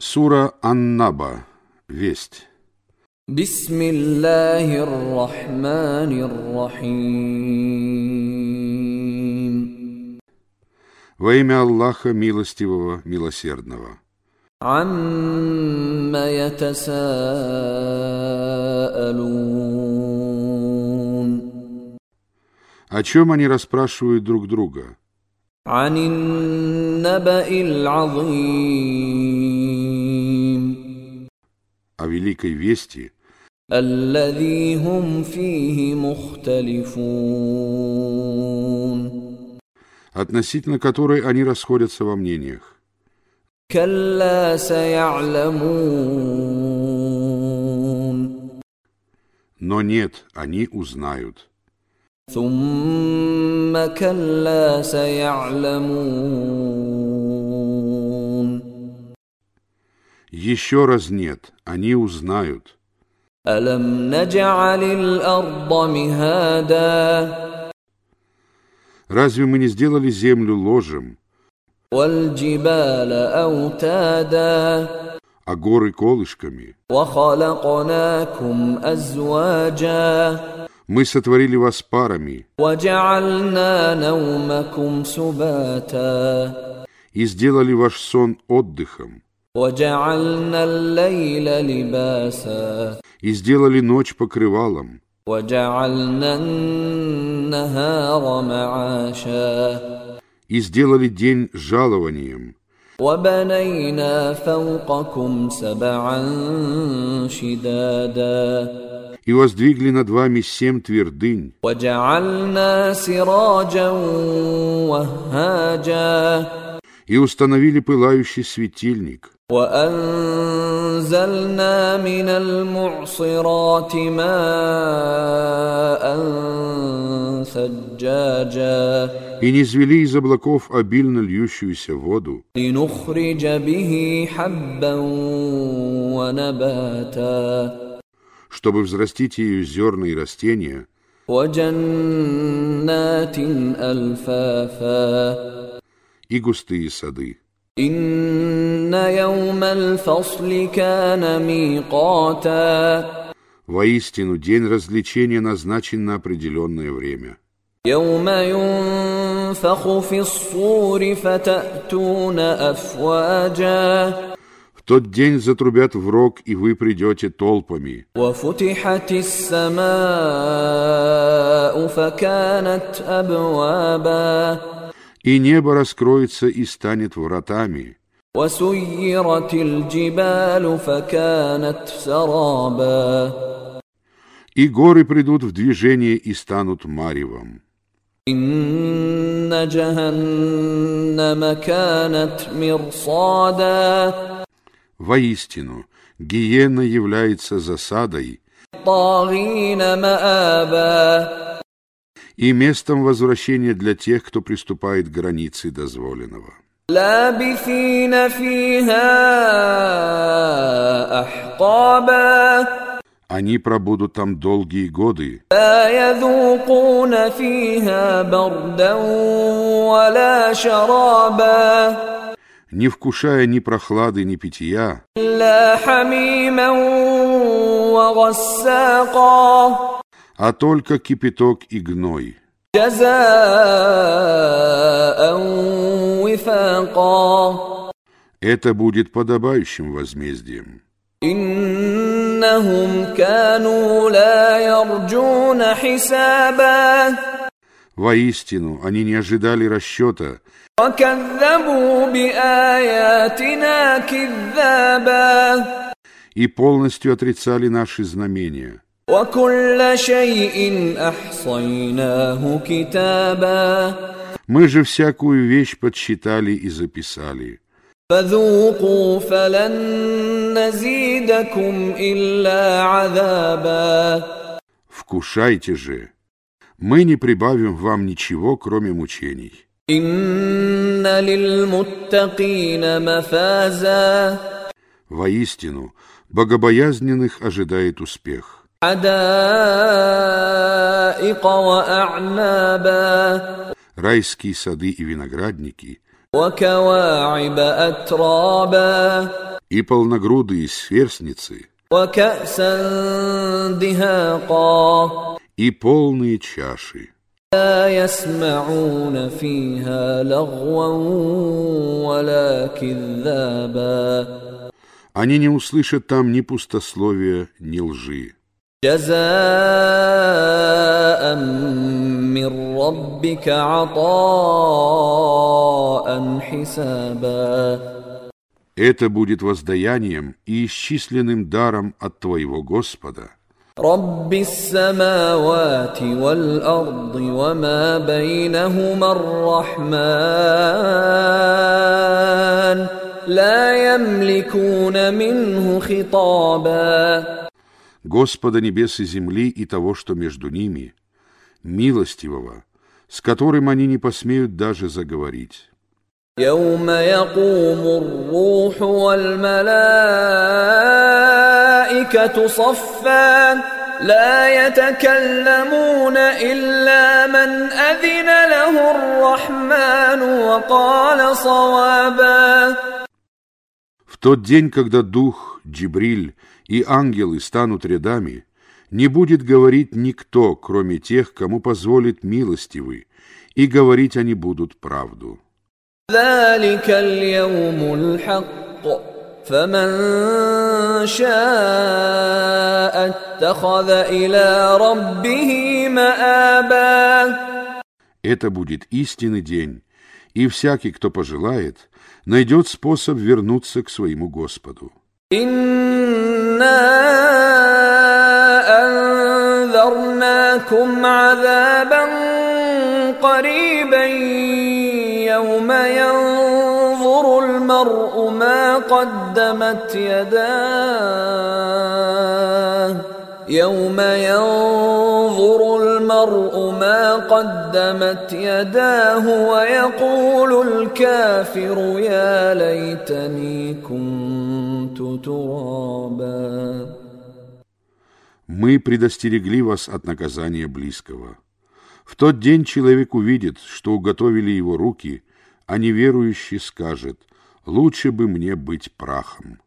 Сура Аннаба. Весть. Бисмиллахир-рахманир-рахим. Во имя Аллаха Милостивого, Милосердного. Амма ятасаалун. О чем они расспрашивают друг друга? عن النبأ العظيم О великой вести, الذي هم فيه مختلفون относительно которой они расходятся во мнениях. كلا سيعلمون Но нет, они узнают. ثم كلا سيعلمون Еще раз нет, они узнают. ألم نجعل الأرض مهادا Разве мы не сделали землю ложем, والجبال أوتادا а горы колышками? وخلقناكم أزواجا Мы сотворили вас парами وجعلنا نومكم سباتا и сделали ваш сон отдыхом, وجعلنا الليل لباسا и сделали ночь покрывалом, وجعلنا النهار معاشا и сделали день жалованием, وبنينا فوقكم سبعا شدادا и воздвигли над вами семь твердынь, وجعلنا سراجا وهاجا и установили пылающий светильник, وأنزلنا من المعصرات ماء ثجاجا и низвели из облаков обильно льющуюся воду, لنخرج به حبا ونباتا чтобы взрастить ею зерна и растения, وجنات ألفافا и густые сады. إن يوم الفصل كان ميقاتا Воистину, день развлечения назначен на определенное время. يوم ينفخ في الصور فتأتون أفواجا В тот день затрубят в рог, и вы придете толпами, وفتحت السماء فكانت أبوابا и небо раскроется и станет вратами, وسيرت الجبال فكانت سرابا и горы придут в движение и станут маревом. إن جهنم كانت مرصادا Воистину, гиена является засадой и местом возвращения для тех, кто приступает к границе дозволенного. Они пробудут там долгие годы لا يذوقون فيها بردا ولا شرابا не вкушая ни прохлады, ни питья, إلا حميما وغساقا а только кипяток и гной, جزاء وفاقا Это будет подобающим возмездием. إنهم كانوا لا يرجون حسابا Воистину, они не ожидали расчета. И полностью отрицали наши знамения. Мы же всякую вещь подсчитали и записали. Вкушайте же, мы не прибавим вам ничего, кроме мучений. Воистину, богобоязненных ожидает успех. Райские сады и виноградники. И полногрудые сверстницы и полные чаши. لا يسمعون فيها لغوا ولا كذابا Они не услышат там ни пустословия, ни лжи. جزاء من ربك عطاء حسابا Это будет воздаянием и исчисленным даром от твоего Господа, رب السماوات والأرض وما بينهما الرحمن لا يملكون منه خطابا Господа небес и земли и того, что между ними, милостивого, с которым они не посмеют даже заговорить. يوم يقوم الروح والملائكة صفا لا يتكلمون إلا من أذن له الرحمن وقال صوابا В тот день, когда Дух, Джибриль и ангелы станут рядами, не будет говорить никто, кроме тех, кому позволит милостивый, и говорить они будут правду. ذلك اليوم الحق فمن شاء اتخذ إلى ربه مآبا Это будет истинный день, и всякий, кто пожелает, найдет способ вернуться к своему Господу. إنا أنذرناكم عذابا قريبا يوم ينظر المرء ما قدمت يداه يوم ينظر المرء ما قدمت يداه ويقول الكافر يا ليتني كنت ترابا Мы предостерегли вас от наказания близкого. В тот день человек увидит, что уготовили его руки, а неверующий скажет, «Лучше бы мне быть прахом».